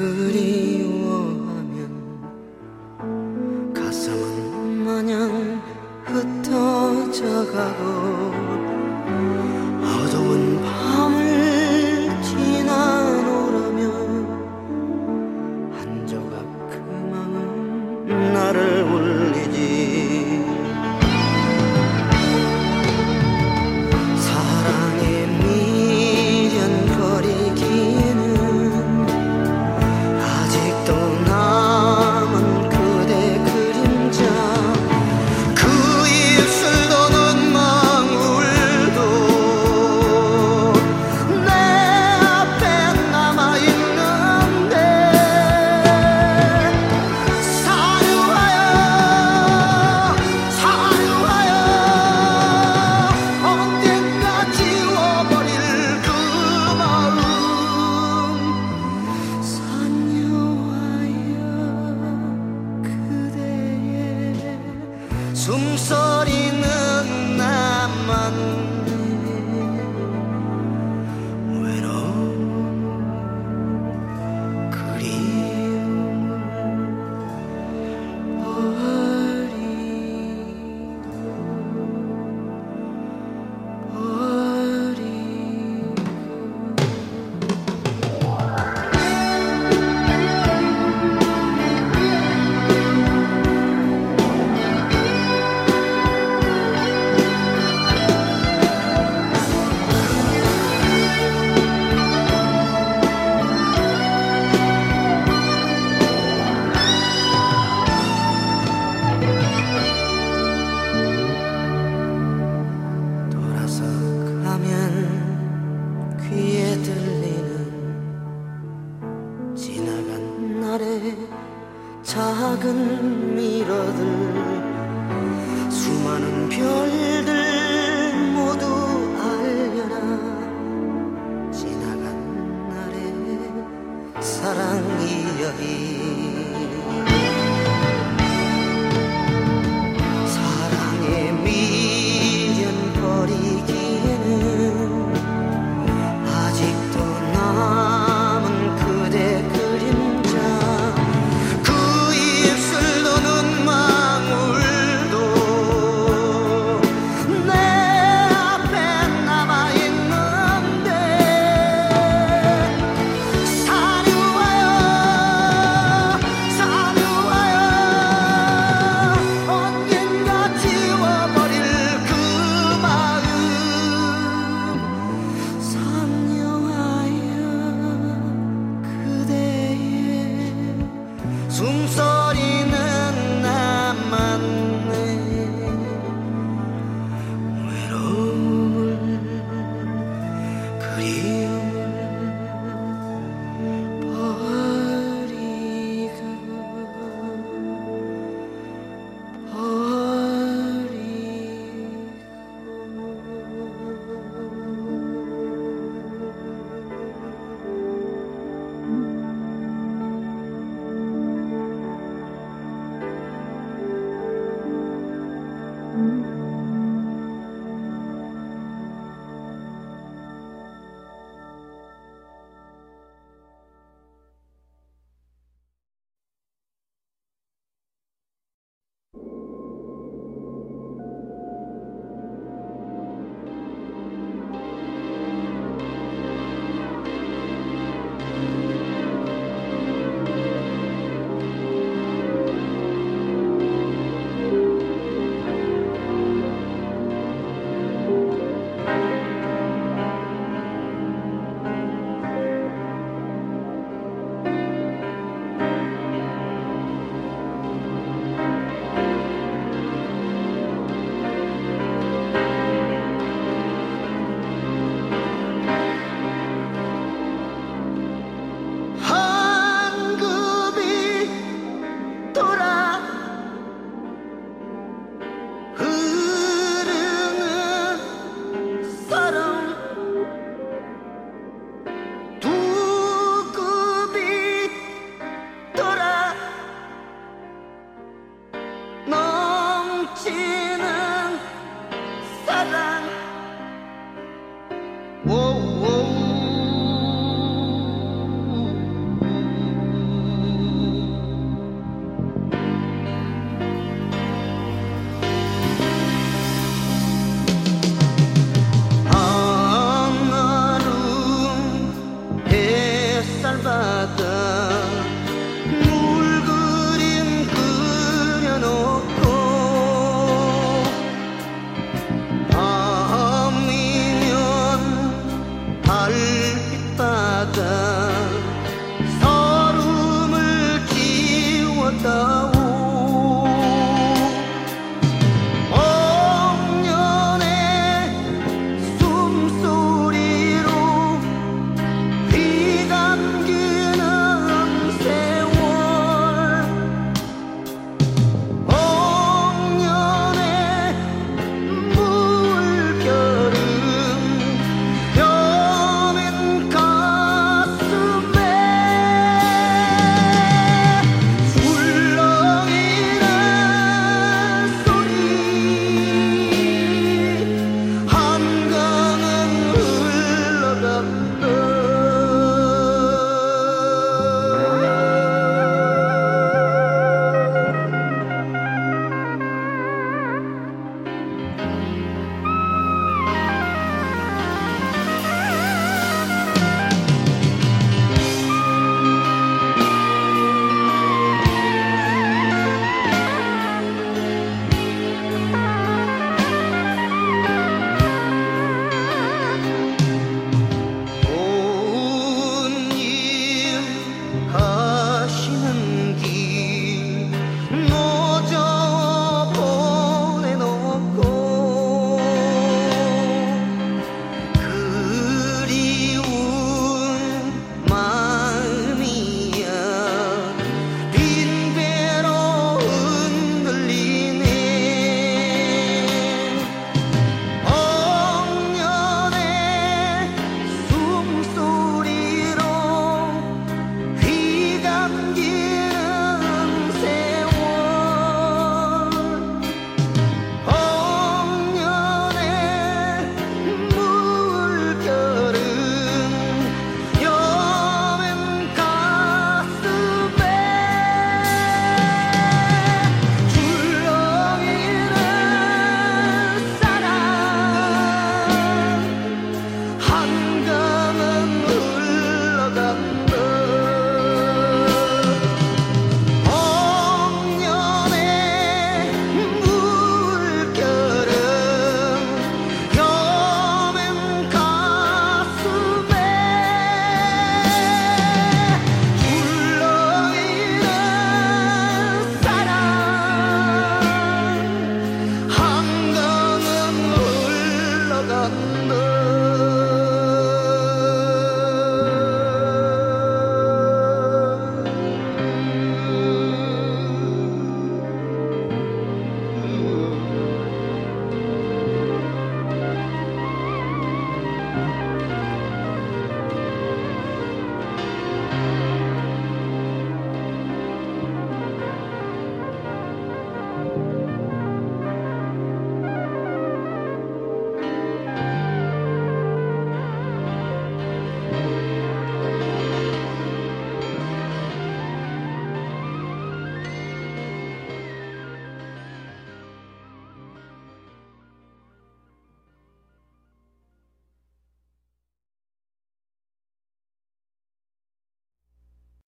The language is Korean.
그리워 지나간 날의 작은 미러들 수많은 별들 모두 알려라. 지나간 날의 사랑 이야기 salvata